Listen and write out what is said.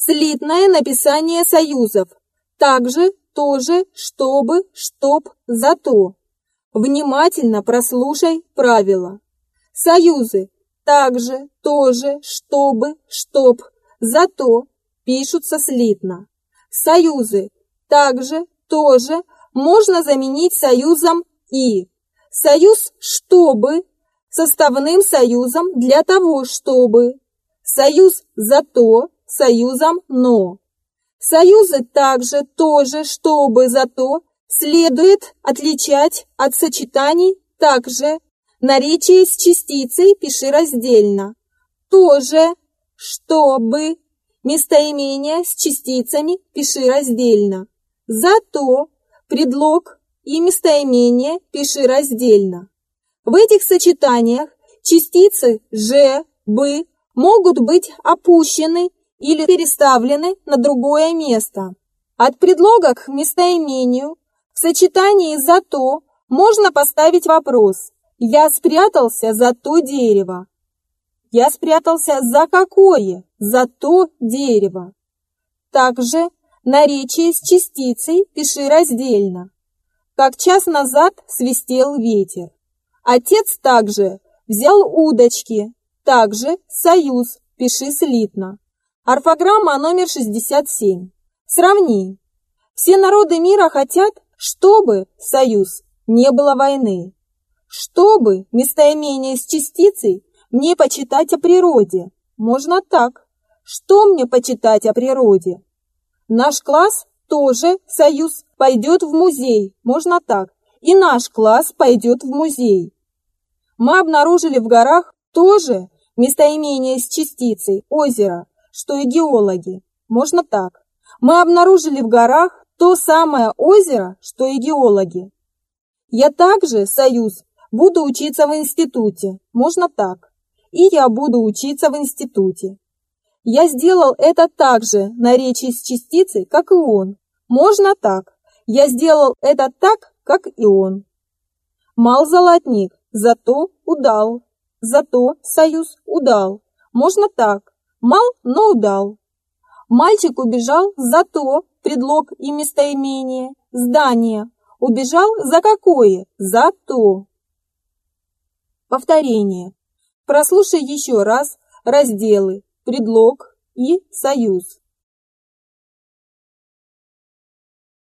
Слитное написание союзов. Также, тоже, чтобы, чтоб, зато. Внимательно прослушай правила. Союзы. Также, тоже, чтобы, чтоб, зато пишутся слитно. Союзы. Также, тоже можно заменить союзом и. Союз «чтобы» составным союзом для того, чтобы. Союз «зато» союзом «но». Союзы также, тоже, чтобы, зато следует отличать от сочетаний также. Наречие с частицей пиши раздельно. Тоже, чтобы. Местоимение с частицами пиши раздельно. Зато предлог и местоимение пиши раздельно. В этих сочетаниях частицы «же», «бы» могут быть опущены или переставлены на другое место. От предлога к местоимению в сочетании «зато» можно поставить вопрос «Я спрятался за то дерево». Я спрятался за какое? За то дерево. Также наречие с частицей пиши раздельно. Как час назад свистел ветер. Отец также взял удочки. Также союз пиши слитно. Орфограмма номер 67. Сравни. Все народы мира хотят, чтобы, союз, не было войны. Чтобы местоимение с частицей мне почитать о природе. Можно так. Что мне почитать о природе? Наш класс тоже, союз, пойдет в музей. Можно так. И наш класс пойдет в музей. Мы обнаружили в горах тоже местоимение с частицей озеро что и геологи. Можно так. Мы обнаружили в горах то самое озеро, что и геологи. Я также, Союз, буду учиться в институте. Можно так. И я буду учиться в институте. Я сделал это так же на речи с частицей, как и он. Можно так. Я сделал это так, как и он. Мал золотник, зато удал. Зато союз удал. Можно так. Мал, но удал. Мальчик убежал за то, предлог и местоимение, здание. Убежал за какое? За то. Повторение. Прослушай еще раз разделы, предлог и союз.